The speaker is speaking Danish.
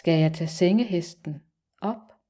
Skal jeg tage sengehesten?